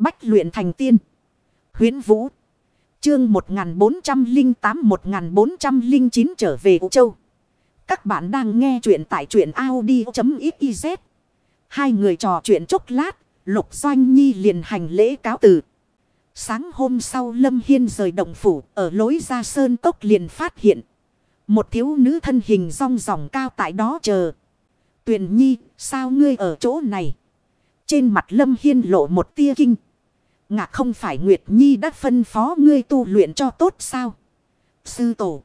Bách luyện thành tiên. Huyến Vũ. Chương 1408-1409 trở về Ú Châu. Các bạn đang nghe truyện tại truyện Audi.xyz. Hai người trò chuyện chốc lát. Lục Doanh Nhi liền hành lễ cáo từ. Sáng hôm sau Lâm Hiên rời động phủ. Ở lối ra sơn cốc liền phát hiện. Một thiếu nữ thân hình rong ròng cao tại đó chờ. Tuyền Nhi, sao ngươi ở chỗ này? Trên mặt Lâm Hiên lộ một tia kinh. Ngạc không phải Nguyệt Nhi đã phân phó ngươi tu luyện cho tốt sao? Sư tổ.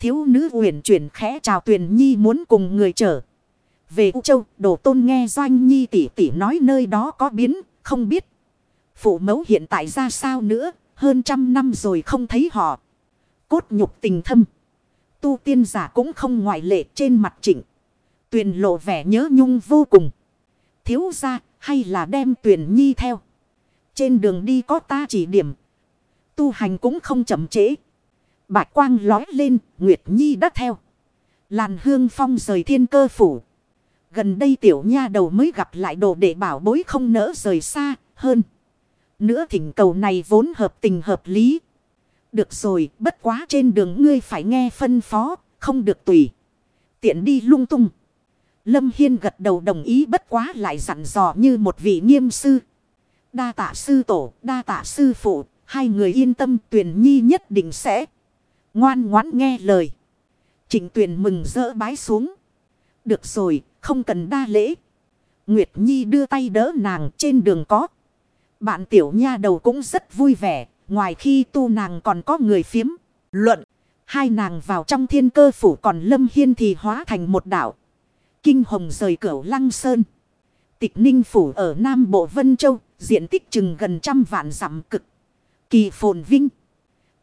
Thiếu nữ huyền chuyển khẽ chào Tuyền Nhi muốn cùng người trở. Về U Châu, đồ tôn nghe Doanh Nhi tỷ tỷ nói nơi đó có biến, không biết. Phụ mẫu hiện tại ra sao nữa, hơn trăm năm rồi không thấy họ. Cốt nhục tình thâm. Tu tiên giả cũng không ngoại lệ trên mặt trịnh. Tuyền lộ vẻ nhớ nhung vô cùng. Thiếu ra, hay là đem Tuyền Nhi theo. Trên đường đi có ta chỉ điểm. Tu hành cũng không chậm trễ. Bạch quang lói lên, Nguyệt Nhi đã theo. Làn hương phong rời thiên cơ phủ. Gần đây tiểu nha đầu mới gặp lại đồ để bảo bối không nỡ rời xa hơn. Nữa thỉnh cầu này vốn hợp tình hợp lý. Được rồi, bất quá trên đường ngươi phải nghe phân phó, không được tùy. Tiện đi lung tung. Lâm Hiên gật đầu đồng ý bất quá lại dặn dò như một vị nghiêm sư. Đa tạ sư tổ, đa tạ sư phụ, hai người yên tâm tuyển nhi nhất định sẽ ngoan ngoãn nghe lời. Trịnh tuyển mừng rỡ bái xuống. Được rồi, không cần đa lễ. Nguyệt Nhi đưa tay đỡ nàng trên đường có. Bạn tiểu nha đầu cũng rất vui vẻ, ngoài khi tu nàng còn có người phiếm. Luận, hai nàng vào trong thiên cơ phủ còn lâm hiên thì hóa thành một đảo. Kinh hồng rời cửu lăng sơn. Tịch ninh phủ ở Nam Bộ Vân Châu, diện tích chừng gần trăm vạn dặm cực. Kỳ phồn vinh.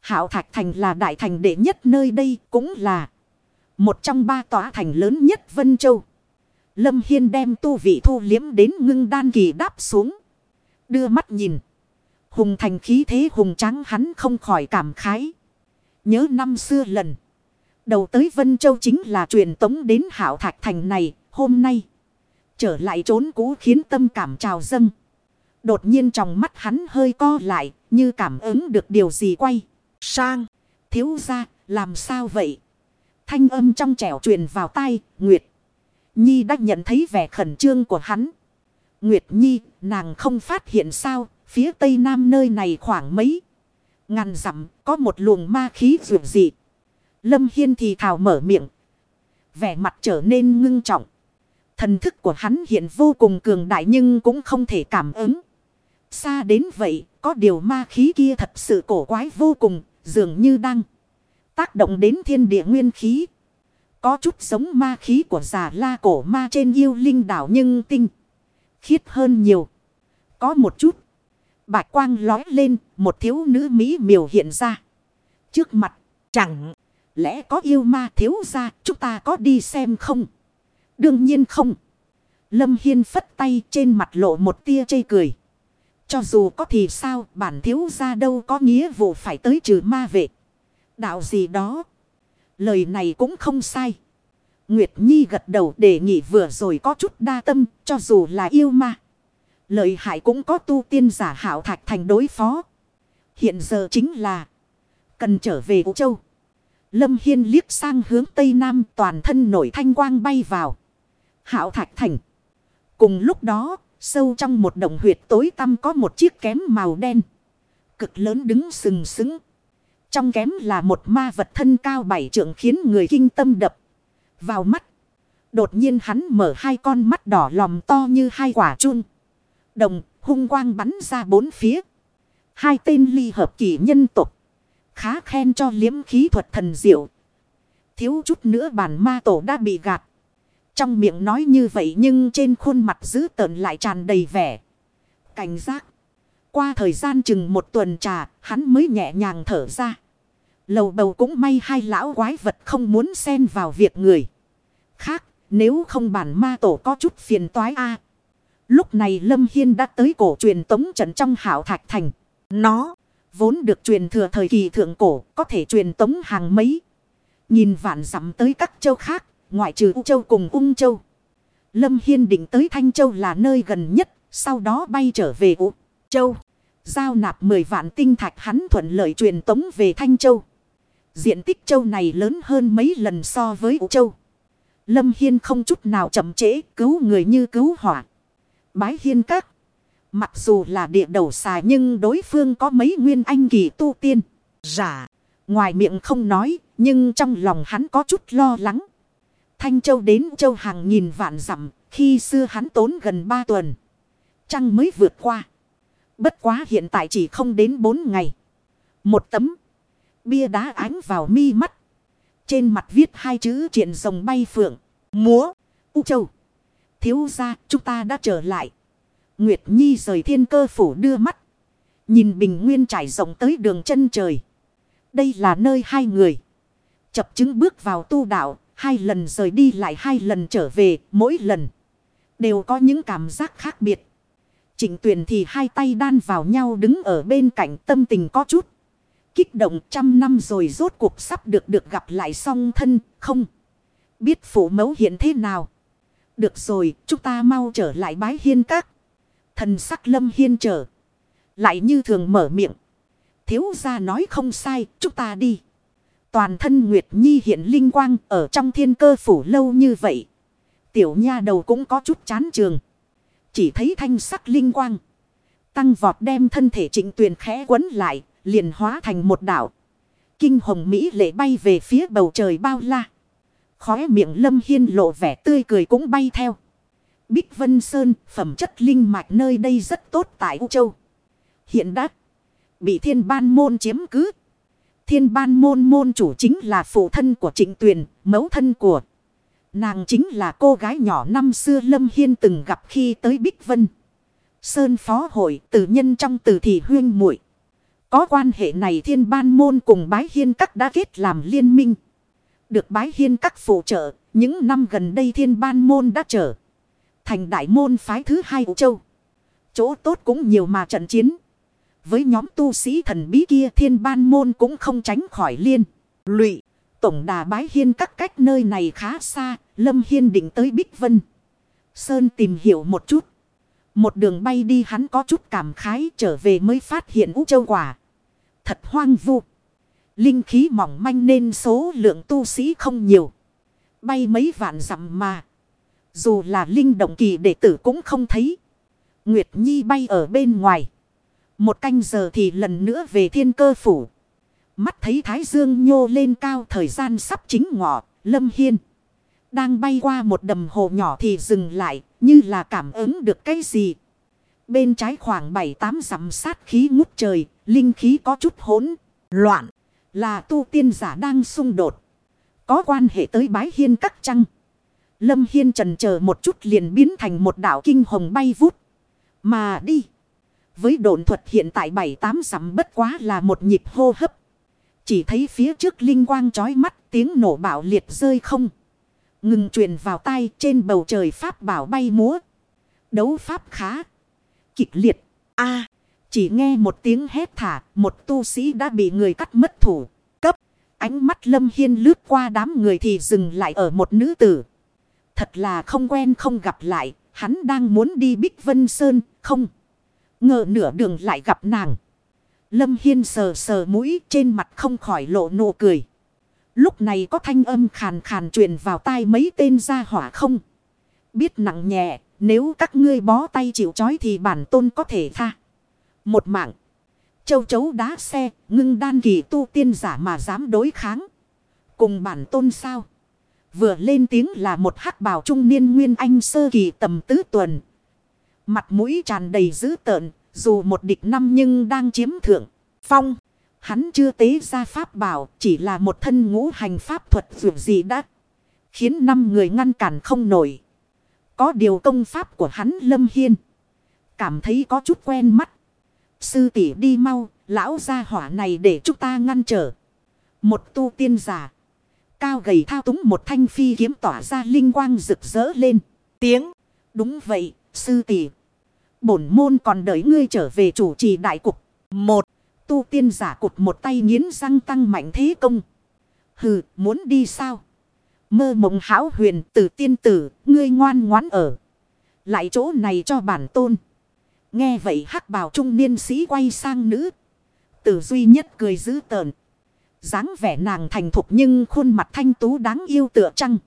Hảo Thạch Thành là đại thành đệ nhất nơi đây cũng là một trong ba tòa thành lớn nhất Vân Châu. Lâm Hiên đem tu vị thu liếm đến ngưng đan kỳ đáp xuống. Đưa mắt nhìn. Hùng thành khí thế hùng trắng hắn không khỏi cảm khái. Nhớ năm xưa lần. Đầu tới Vân Châu chính là truyền tống đến Hảo Thạch Thành này hôm nay. Trở lại trốn cũ khiến tâm cảm trào dâng. Đột nhiên trong mắt hắn hơi co lại, như cảm ứng được điều gì quay. Sang. Thiếu ra làm sao vậy? Thanh âm trong trẻo truyền vào tai, Nguyệt. Nhi đã nhận thấy vẻ khẩn trương của hắn. Nguyệt Nhi, nàng không phát hiện sao, Phía tây nam nơi này khoảng mấy. Ngàn dặm, có một luồng ma khí rượu dị. Lâm Hiên thì thào mở miệng. Vẻ mặt trở nên ngưng trọng. Thần thức của hắn hiện vô cùng cường đại nhưng cũng không thể cảm ứng. Xa đến vậy, có điều ma khí kia thật sự cổ quái vô cùng, dường như đang tác động đến thiên địa nguyên khí. Có chút giống ma khí của già la cổ ma trên yêu linh đảo nhưng tinh. Khiết hơn nhiều. Có một chút. Bạch quang lói lên, một thiếu nữ Mỹ miều hiện ra. Trước mặt, chẳng lẽ có yêu ma thiếu ra, chúng ta có đi xem không? Đương nhiên không. Lâm Hiên phất tay trên mặt lộ một tia chây cười. Cho dù có thì sao, bản thiếu ra đâu có nghĩa vụ phải tới trừ ma vệ. Đạo gì đó. Lời này cũng không sai. Nguyệt Nhi gật đầu đề nghị vừa rồi có chút đa tâm, cho dù là yêu ma. Lợi hại cũng có tu tiên giả hảo thạch thành đối phó. Hiện giờ chính là cần trở về Vũ Châu. Lâm Hiên liếc sang hướng Tây Nam toàn thân nổi thanh quang bay vào. Hảo thạch thành. Cùng lúc đó, sâu trong một đồng huyệt tối tăm có một chiếc kém màu đen. Cực lớn đứng sừng sững. Trong kém là một ma vật thân cao bảy trượng khiến người kinh tâm đập vào mắt. Đột nhiên hắn mở hai con mắt đỏ lòm to như hai quả chun đồng, hung quang bắn ra bốn phía. Hai tên ly hợp kỳ nhân tục. Khá khen cho liếm khí thuật thần diệu. Thiếu chút nữa bản ma tổ đã bị gạt. Trong miệng nói như vậy nhưng trên khuôn mặt dữ tợn lại tràn đầy vẻ. Cảnh giác. Qua thời gian chừng một tuần trà, hắn mới nhẹ nhàng thở ra. Lầu bầu cũng may hai lão quái vật không muốn xen vào việc người. Khác, nếu không bản ma tổ có chút phiền toái a Lúc này Lâm Hiên đã tới cổ truyền tống trận trong hảo thạch thành. Nó vốn được truyền thừa thời kỳ thượng cổ có thể truyền tống hàng mấy. Nhìn vạn dặm tới các châu khác, ngoại trừ U Châu cùng Ung Châu. Lâm Hiên định tới Thanh Châu là nơi gần nhất, sau đó bay trở về U Châu. Giao nạp 10 vạn tinh thạch hắn thuận lợi truyền tống về Thanh Châu. Diện tích châu này lớn hơn mấy lần so với u Châu. Lâm Hiên không chút nào chậm trễ cứu người như cứu hỏa. Bái Hiên các. Mặc dù là địa đầu xài nhưng đối phương có mấy nguyên anh kỳ tu tiên. Giả. Ngoài miệng không nói nhưng trong lòng hắn có chút lo lắng. Thanh Châu đến Châu hàng nghìn vạn dặm, khi xưa hắn tốn gần 3 tuần. Trăng mới vượt qua. Bất quá hiện tại chỉ không đến 4 ngày. Một tấm. Bia đá ánh vào mi mắt. Trên mặt viết hai chữ chuyện rồng bay phượng. Múa. U Châu. Thiếu ra chúng ta đã trở lại. Nguyệt Nhi rời thiên cơ phủ đưa mắt. Nhìn bình nguyên trải rộng tới đường chân trời. Đây là nơi hai người. Chập chứng bước vào tu đạo. Hai lần rời đi lại hai lần trở về. Mỗi lần. Đều có những cảm giác khác biệt. Trịnh tuyển thì hai tay đan vào nhau đứng ở bên cạnh tâm tình có chút. Kích động trăm năm rồi rốt cuộc sắp được được gặp lại song thân, không. Biết phụ mẫu hiện thế nào. Được rồi, chúng ta mau trở lại bái hiên các. Thần sắc lâm hiên trở. Lại như thường mở miệng. Thiếu gia nói không sai, chúng ta đi. Toàn thân Nguyệt Nhi hiện linh quang ở trong thiên cơ phủ lâu như vậy. Tiểu nha đầu cũng có chút chán trường. Chỉ thấy thanh sắc linh quang. Tăng vọt đem thân thể trịnh tuyền khẽ quấn lại. Liền hóa thành một đảo. Kinh hồng Mỹ lệ bay về phía bầu trời bao la. Khóe miệng lâm hiên lộ vẻ tươi cười cũng bay theo. Bích Vân Sơn, phẩm chất linh mạch nơi đây rất tốt tại U Châu. Hiện đã bị thiên ban môn chiếm cứ. Thiên ban môn môn chủ chính là phụ thân của trịnh tuyền, mẫu thân của. Nàng chính là cô gái nhỏ năm xưa Lâm Hiên từng gặp khi tới Bích Vân. Sơn phó hội tử nhân trong tử thị huyên muội Có quan hệ này thiên ban môn cùng bái hiên các đã kết làm liên minh. Được bái hiên các phụ trợ, những năm gần đây thiên ban môn đã trở thành đại môn phái thứ hai của châu. Chỗ tốt cũng nhiều mà trận chiến. Với nhóm tu sĩ thần bí kia thiên ban môn cũng không tránh khỏi liên. Lụy, tổng đà bái hiên các cách nơi này khá xa, Lâm Hiên định tới Bích Vân. Sơn tìm hiểu một chút. Một đường bay đi hắn có chút cảm khái trở về mới phát hiện ú châu quả. Thật hoang vu. Linh khí mỏng manh nên số lượng tu sĩ không nhiều. Bay mấy vạn dặm mà. Dù là linh động kỳ đệ tử cũng không thấy. Nguyệt Nhi bay ở bên ngoài. Một canh giờ thì lần nữa về thiên cơ phủ. Mắt thấy Thái Dương nhô lên cao thời gian sắp chính ngọ. Lâm Hiên. Đang bay qua một đầm hồ nhỏ thì dừng lại. Như là cảm ứng được cái gì. Bên trái khoảng 7-8 dặm sát khí ngút trời. Linh khí có chút hỗn. Loạn. Là tu tiên giả đang xung đột. Có quan hệ tới bái hiên các trăng. Lâm Hiên trần chờ một chút liền biến thành một đảo kinh hồng bay vút. Mà đi. Với độn thuật hiện tại bảy tám sắm bất quá là một nhịp hô hấp. Chỉ thấy phía trước linh quang chói mắt tiếng nổ bạo liệt rơi không. Ngừng truyền vào tay trên bầu trời pháp bảo bay múa. Đấu pháp khá. Kịch liệt. a chỉ nghe một tiếng hét thả, một tu sĩ đã bị người cắt mất thủ. Cấp, ánh mắt lâm hiên lướt qua đám người thì dừng lại ở một nữ tử. Thật là không quen không gặp lại, hắn đang muốn đi Bích Vân Sơn, không. Ngờ nửa đường lại gặp nàng. Lâm Hiên sờ sờ mũi trên mặt không khỏi lộ nụ cười. Lúc này có thanh âm khàn khàn truyền vào tai mấy tên gia hỏa không. Biết nặng nhẹ, nếu các ngươi bó tay chịu chói thì bản tôn có thể tha. Một mạng. Châu chấu đá xe, ngưng đan kỳ tu tiên giả mà dám đối kháng. Cùng bản tôn sao? Vừa lên tiếng là một hắc bào trung niên nguyên anh sơ kỳ tầm tứ tuần. Mặt mũi tràn đầy dữ tợn, dù một địch năm nhưng đang chiếm thượng. Phong, hắn chưa tế ra pháp bảo, chỉ là một thân ngũ hành pháp thuật dù gì đã. Khiến năm người ngăn cản không nổi. Có điều công pháp của hắn lâm hiên. Cảm thấy có chút quen mắt. Sư tỷ đi mau, lão gia hỏa này để chúng ta ngăn trở. Một tu tiên giả. Cao gầy thao túng một thanh phi kiếm tỏa ra linh quang rực rỡ lên. Tiếng. Đúng vậy, sư tỷ. Bổn môn còn đợi ngươi trở về chủ trì đại cục. Một. Tu tiên giả cục một tay nghiến răng tăng mạnh thế công. Hừ, muốn đi sao? Mơ mộng hảo huyền tử tiên tử, ngươi ngoan ngoãn ở. Lại chỗ này cho bản tôn. Nghe vậy hắc bào trung niên sĩ quay sang nữ. Tử duy nhất cười dữ tợn. dáng vẻ nàng thành thục nhưng khuôn mặt thanh tú đáng yêu tựa trăng.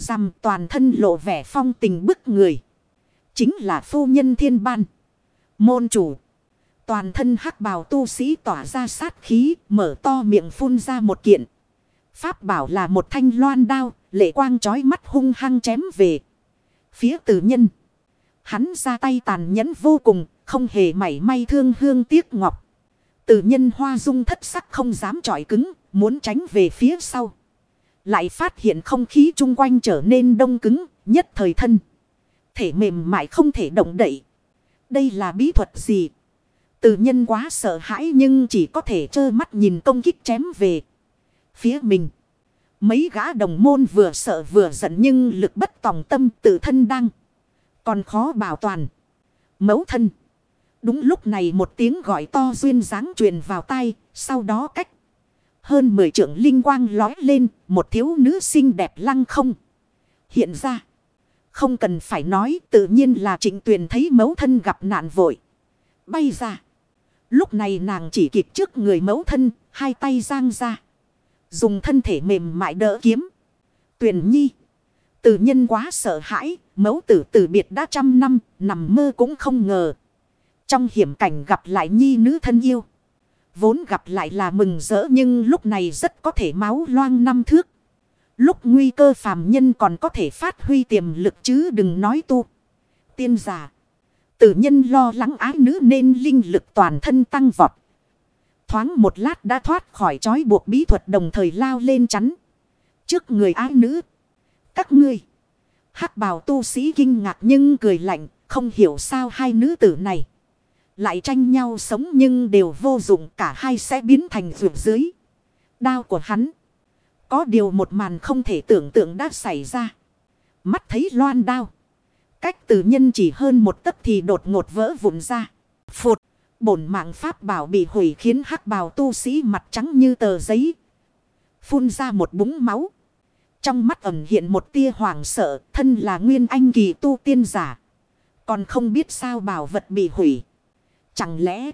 Rằm toàn thân lộ vẻ phong tình bức người. Chính là phu nhân thiên ban. Môn chủ. Toàn thân hắc bào tu sĩ tỏa ra sát khí, mở to miệng phun ra một kiện. Pháp bảo là một thanh loan đao, lệ quang trói mắt hung hăng chém về. Phía tử nhân. Hắn ra tay tàn nhẫn vô cùng, không hề mảy may thương hương tiếc ngọc. Tử nhân hoa dung thất sắc không dám trọi cứng, muốn tránh về phía sau. Lại phát hiện không khí chung quanh trở nên đông cứng, nhất thời thân. Thể mềm mại không thể động đậy. Đây là bí thuật gì? từ nhân quá sợ hãi nhưng chỉ có thể trơ mắt nhìn công kích chém về. Phía mình. Mấy gã đồng môn vừa sợ vừa giận nhưng lực bất tòng tâm tự thân đang. Còn khó bảo toàn. Mấu thân. Đúng lúc này một tiếng gọi to duyên dáng truyền vào tay. Sau đó cách. Hơn mười trưởng linh quang lói lên. Một thiếu nữ xinh đẹp lăng không. Hiện ra. Không cần phải nói, tự nhiên là trịnh tuyền thấy mẫu thân gặp nạn vội. Bay ra. Lúc này nàng chỉ kịp trước người mẫu thân. Hai tay giang ra. Dùng thân thể mềm mại đỡ kiếm. Tuyền nhi. Từ nhân quá sợ hãi. Mẫu tử tử biệt đã trăm năm. Nằm mơ cũng không ngờ. Trong hiểm cảnh gặp lại nhi nữ thân yêu. Vốn gặp lại là mừng rỡ nhưng lúc này rất có thể máu loang năm thước. Lúc nguy cơ phàm nhân còn có thể phát huy tiềm lực chứ đừng nói tu. Tiên giả. Tử nhân lo lắng ái nữ nên linh lực toàn thân tăng vọt. Thoáng một lát đã thoát khỏi trói buộc bí thuật đồng thời lao lên chắn. Trước người ái nữ. Các ngươi. hắc bào tu sĩ kinh ngạc nhưng cười lạnh. Không hiểu sao hai nữ tử này. Lại tranh nhau sống nhưng đều vô dụng cả hai sẽ biến thành ruột dưới. Đao của hắn. Có điều một màn không thể tưởng tượng đã xảy ra. Mắt thấy loan đao. Cách tử nhân chỉ hơn một tấc thì đột ngột vỡ vụn ra. Phụt. Bổn mạng pháp bảo bị hủy khiến hắc bào tu sĩ mặt trắng như tờ giấy. Phun ra một búng máu. Trong mắt ẩn hiện một tia hoàng sợ, thân là nguyên anh kỳ tu tiên giả. Còn không biết sao bảo vật bị hủy. Chẳng lẽ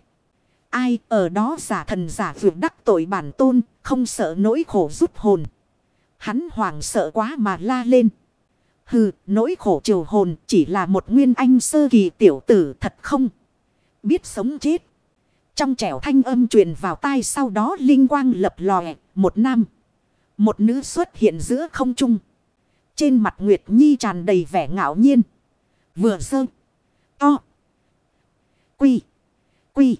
ai ở đó giả thần giả vượt đắc tội bản tôn, không sợ nỗi khổ rút hồn. Hắn hoảng sợ quá mà la lên. Hừ, nỗi khổ triều hồn chỉ là một nguyên anh sơ kỳ tiểu tử thật không? biết sống chết. Trong trẻo thanh âm truyền vào tai sau đó linh quang lập lòe, một nam. Một nữ xuất hiện giữa không trung. Trên mặt Nguyệt Nhi tràn đầy vẻ ngạo nhiên. Vừa sơ. To. Quy. Quy.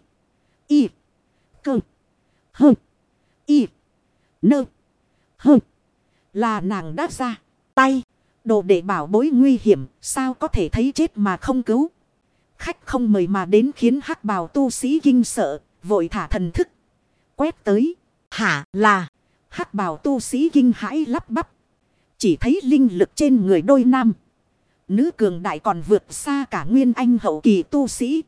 Y. Cơ. Hơ. Y. Nơ. Hơ. Là nàng đã ra. Tay. Đồ để bảo bối nguy hiểm. Sao có thể thấy chết mà không cứu. Khách không mời mà đến khiến hắc bào tu sĩ kinh sợ, vội thả thần thức. Quét tới. Hả là. hắc bào tu sĩ kinh hãi lắp bắp. Chỉ thấy linh lực trên người đôi nam. Nữ cường đại còn vượt xa cả nguyên anh hậu kỳ tu sĩ.